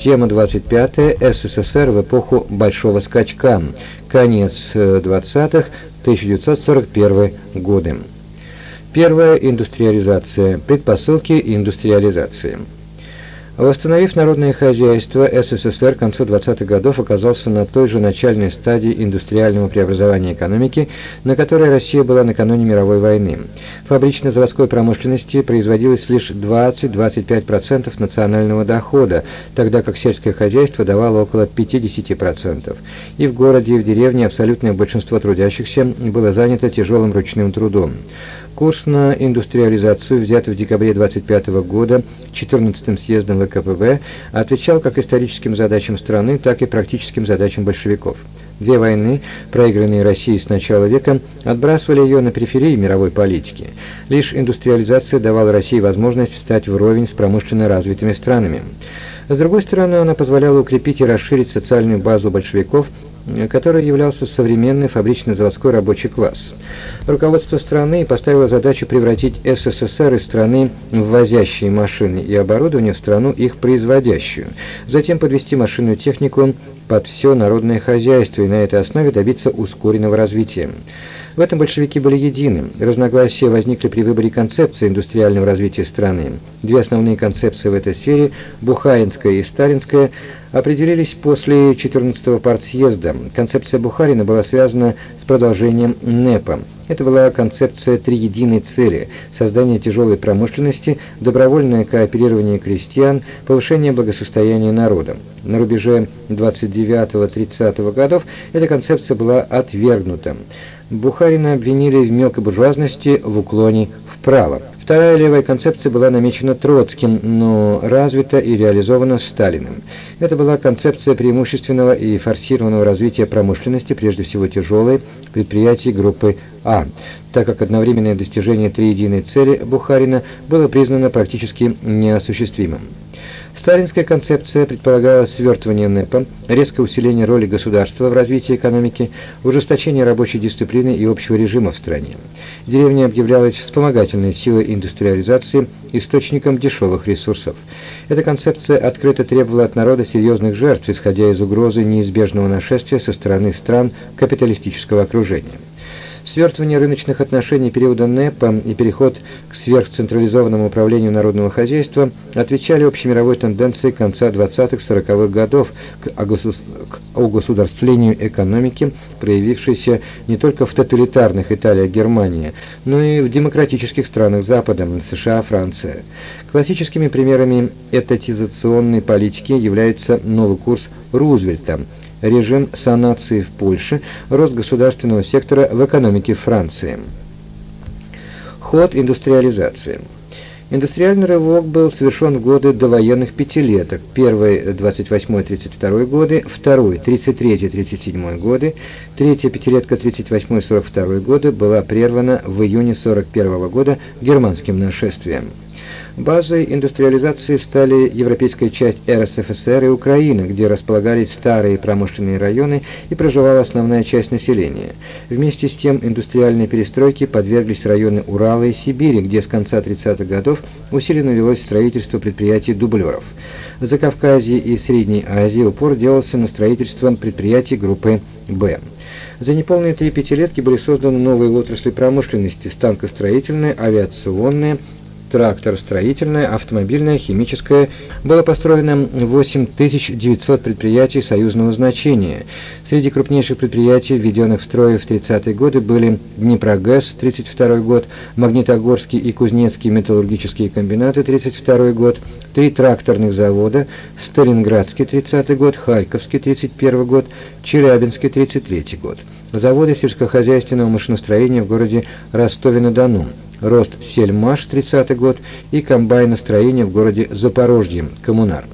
Тема 25. СССР в эпоху Большого скачка. Конец 20-х, 1941 годы. Первая индустриализация. Предпосылки индустриализации. Восстановив народное хозяйство, СССР к концу 20-х годов оказался на той же начальной стадии индустриального преобразования экономики, на которой Россия была накануне мировой войны. Фабрично-заводской промышленности производилось лишь 20-25% национального дохода, тогда как сельское хозяйство давало около 50%. И в городе, и в деревне абсолютное большинство трудящихся было занято тяжелым ручным трудом. Курс на индустриализацию, взятый в декабре 25 года 14-м съездом ВКПБ, отвечал как историческим задачам страны, так и практическим задачам большевиков. Две войны, проигранные Россией с начала века, отбрасывали ее на периферии мировой политики. Лишь индустриализация давала России возможность встать вровень с промышленно развитыми странами. С другой стороны, она позволяла укрепить и расширить социальную базу большевиков который являлся современный фабрично-заводской рабочий класс. Руководство страны поставило задачу превратить СССР из страны ввозящей машины и оборудование в страну их производящую, затем подвести машинную технику под все народное хозяйство и на этой основе добиться ускоренного развития. В этом большевики были едины. Разногласия возникли при выборе концепции индустриального развития страны. Две основные концепции в этой сфере, Бухаринская и Сталинская, определились после 14-го партсъезда. Концепция Бухарина была связана с продолжением НЭПа. Это была концепция триединой цели – создание тяжелой промышленности, добровольное кооперирование крестьян, повышение благосостояния народа. На рубеже 29-30 годов эта концепция была отвергнута. Бухарина обвинили в мелкобуржуазности в уклоне вправо. Вторая левая концепция была намечена Троцким, но развита и реализована Сталиным. Это была концепция преимущественного и форсированного развития промышленности, прежде всего тяжелой, предприятий группы А, так как одновременное достижение триединой цели Бухарина было признано практически неосуществимым. Сталинская концепция предполагала свертывание НЭПа, резкое усиление роли государства в развитии экономики, ужесточение рабочей дисциплины и общего режима в стране. Деревня объявлялась вспомогательной силой индустриализации, источником дешевых ресурсов. Эта концепция открыто требовала от народа серьезных жертв, исходя из угрозы неизбежного нашествия со стороны стран капиталистического окружения. Свертывание рыночных отношений периода НЭПа и переход к сверхцентрализованному управлению народного хозяйства отвечали общемировой тенденции конца 20-40-х годов к огосударствлению экономики, проявившейся не только в тоталитарных Италии и Германии, но и в демократических странах Запада, США, Франция. Классическими примерами этатизационной политики является новый курс Рузвельта – режим санации в Польше, рост государственного сектора в экономике Франции. Ход индустриализации. Индустриальный рывок был совершен в годы довоенных пятилеток. Первый 28-32 годы, второй 33-37 годы, третья пятилетка 38-42 годы была прервана в июне 41 года германским нашествием. Базой индустриализации стали европейская часть РСФСР и Украина, где располагались старые промышленные районы и проживала основная часть населения. Вместе с тем индустриальной перестройке подверглись районы Урала и Сибири, где с конца 30-х годов усиленно велось строительство предприятий-дублеров. В Закавказье и Средней Азии упор делался на строительство предприятий группы «Б». За неполные три пятилетки были созданы новые отрасли промышленности – станкостроительная, авиационная, трактор, строительное, автомобильное, химическое. Было построено 8900 предприятий союзного значения. Среди крупнейших предприятий, введенных в строй в 30-е годы, были Днепрогэс, 32 год, Магнитогорский и Кузнецкий металлургические комбинаты, 32 год, три тракторных завода, Сталинградский, 30 год, Харьковский, 31 год, Челябинский, 33 год. Заводы сельскохозяйственного машиностроения в городе Ростове-на-Дону рост Сельмаш, 30 год, и комбайностроение в городе Запорожье, Коммунар.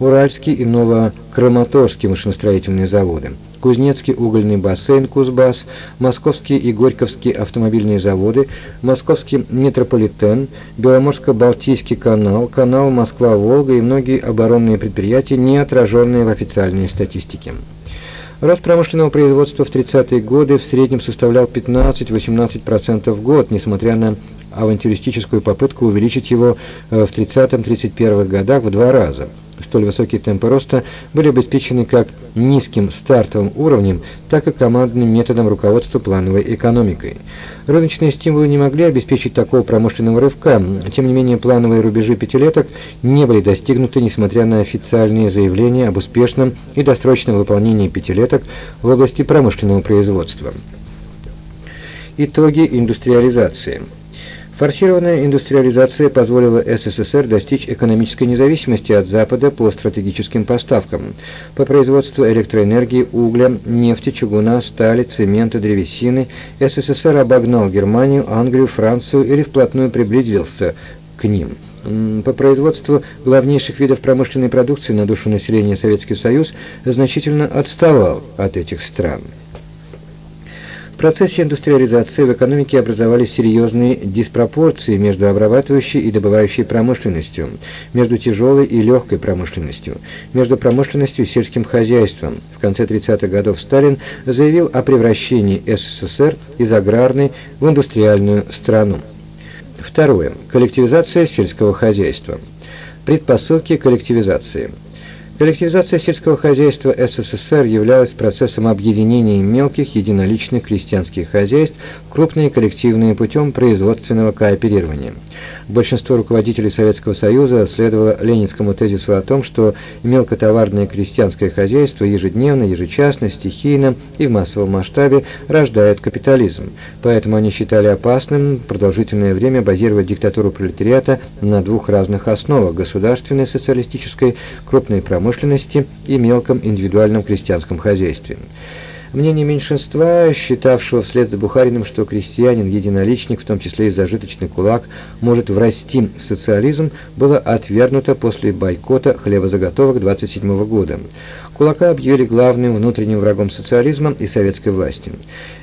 Уральский и Новокраматорский машиностроительные заводы. Кузнецкий угольный бассейн Кузбасс, Московские и Горьковские автомобильные заводы, Московский метрополитен, Беломорско-Балтийский канал, канал Москва-Волга и многие оборонные предприятия, не отраженные в официальной статистике. Рост промышленного производства в 30-е годы в среднем составлял 15-18% в год, несмотря на авантюристическую попытку увеличить его э, в 30-31 годах в два раза. Столь высокие темпы роста были обеспечены как низким стартовым уровнем, так и командным методом руководства плановой экономикой. Рыночные стимулы не могли обеспечить такого промышленного рывка, тем не менее плановые рубежи пятилеток не были достигнуты, несмотря на официальные заявления об успешном и досрочном выполнении пятилеток в области промышленного производства. Итоги индустриализации. Форсированная индустриализация позволила СССР достичь экономической независимости от Запада по стратегическим поставкам, по производству электроэнергии, угля, нефти, чугуна, стали, цемента, древесины. СССР обогнал Германию, Англию, Францию или вплотную приблизился к ним. По производству главнейших видов промышленной продукции на душу населения Советский Союз значительно отставал от этих стран процессе индустриализации в экономике образовались серьезные диспропорции между обрабатывающей и добывающей промышленностью, между тяжелой и легкой промышленностью, между промышленностью и сельским хозяйством. В конце 30-х годов Сталин заявил о превращении СССР из аграрной в индустриальную страну. Второе. Коллективизация сельского хозяйства. Предпосылки коллективизации. Коллективизация сельского хозяйства СССР являлась процессом объединения мелких единоличных крестьянских хозяйств в крупные коллективные путем производственного кооперирования. Большинство руководителей Советского Союза следовало ленинскому тезису о том, что мелкотоварное крестьянское хозяйство ежедневно, ежечасно, стихийно и в массовом масштабе рождает капитализм. Поэтому они считали опасным продолжительное время базировать диктатуру пролетариата на двух разных основах – государственной социалистической, крупной промышленности и мелком индивидуальном крестьянском хозяйстве. Мнение меньшинства, считавшего вслед за Бухариным, что крестьянин-единоличник, в том числе и зажиточный кулак, может врасти в социализм, было отвергнуто после бойкота хлебозаготовок 27 года. Кулака объявили главным внутренним врагом социализма и советской власти.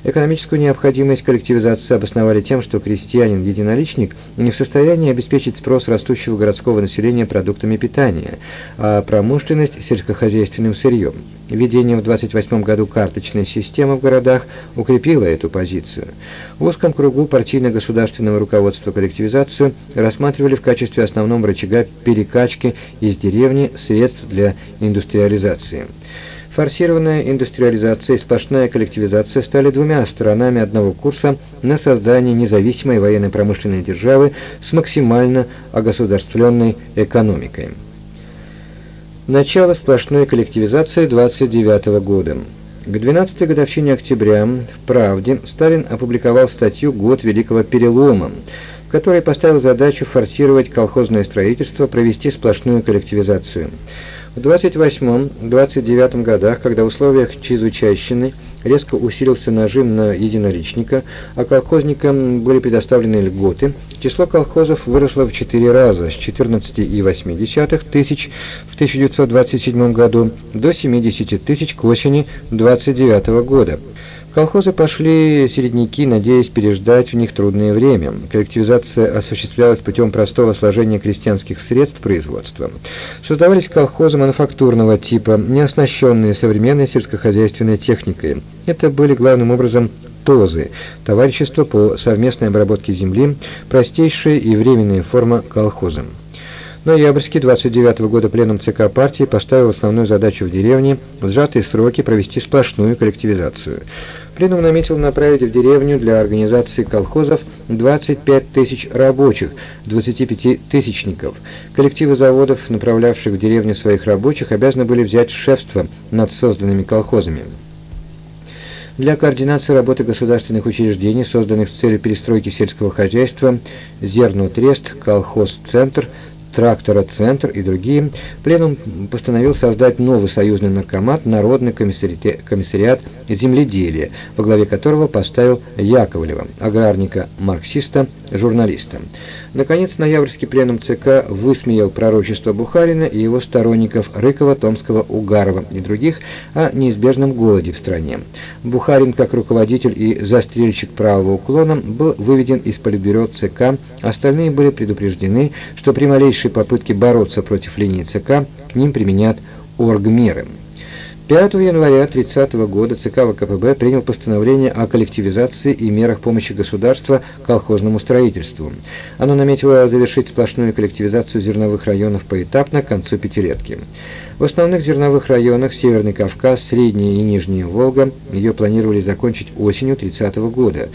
Экономическую необходимость коллективизации обосновали тем, что крестьянин-единоличник не в состоянии обеспечить спрос растущего городского населения продуктами питания, а промышленность сельскохозяйственным сырьем. Введение в 28 году карточной системы в городах укрепило эту позицию. В узком кругу партийно-государственного руководства коллективизацию рассматривали в качестве основного рычага перекачки из деревни средств для индустриализации. Форсированная индустриализация и сплошная коллективизация стали двумя сторонами одного курса на создание независимой военно-промышленной державы с максимально огосударствленной экономикой. Начало сплошной коллективизации 29 года. К 12-й годовщине октября в «Правде» Сталин опубликовал статью «Год Великого Перелома», в которой поставил задачу форсировать колхозное строительство, провести сплошную коллективизацию. В 28-29 годах, когда в условиях чрезвычайщины резко усилился нажим на единоличника, а колхозникам были предоставлены льготы, число колхозов выросло в 4 раза, с 14,8 тысяч в 1927 году до 70 тысяч к осени 29 года колхозы пошли середняки, надеясь переждать в них трудное время. Коллективизация осуществлялась путем простого сложения крестьянских средств производства. Создавались колхозы мануфактурного типа, не оснащенные современной сельскохозяйственной техникой. Это были главным образом ТОЗы – товарищество по совместной обработке земли, простейшая и временная форма колхоза. Ноябрьский 29 -го года пленум ЦК партии поставил основную задачу в деревне в сжатые сроки провести сплошную коллективизацию. Пленум наметил направить в деревню для организации колхозов 25 тысяч рабочих, 25 тысячников. Коллективы заводов, направлявших в деревню своих рабочих, обязаны были взять шефство над созданными колхозами. Для координации работы государственных учреждений, созданных с целью перестройки сельского хозяйства, Зернотрест, Колхоз-центр – трактора «Центр» и другие, Пленум постановил создать новый союзный наркомат Народный комиссариат земледелия, во главе которого поставил Яковлева, аграрника-марксиста, журналиста. Наконец, ноябрьский пленум ЦК высмеял пророчество Бухарина и его сторонников Рыкова, Томского, Угарова и других о неизбежном голоде в стране. Бухарин, как руководитель и застрельщик правого уклона, был выведен из политбюро ЦК, остальные были предупреждены, что при малейшей попытке бороться против линии ЦК к ним применят оргмеры. 5 января 30 года ЦК ВКПБ принял постановление о коллективизации и мерах помощи государства колхозному строительству. Оно наметило завершить сплошную коллективизацию зерновых районов поэтапно к концу пятилетки. В основных зерновых районах Северный Кавказ, Средняя и Нижняя Волга ее планировали закончить осенью 30 года.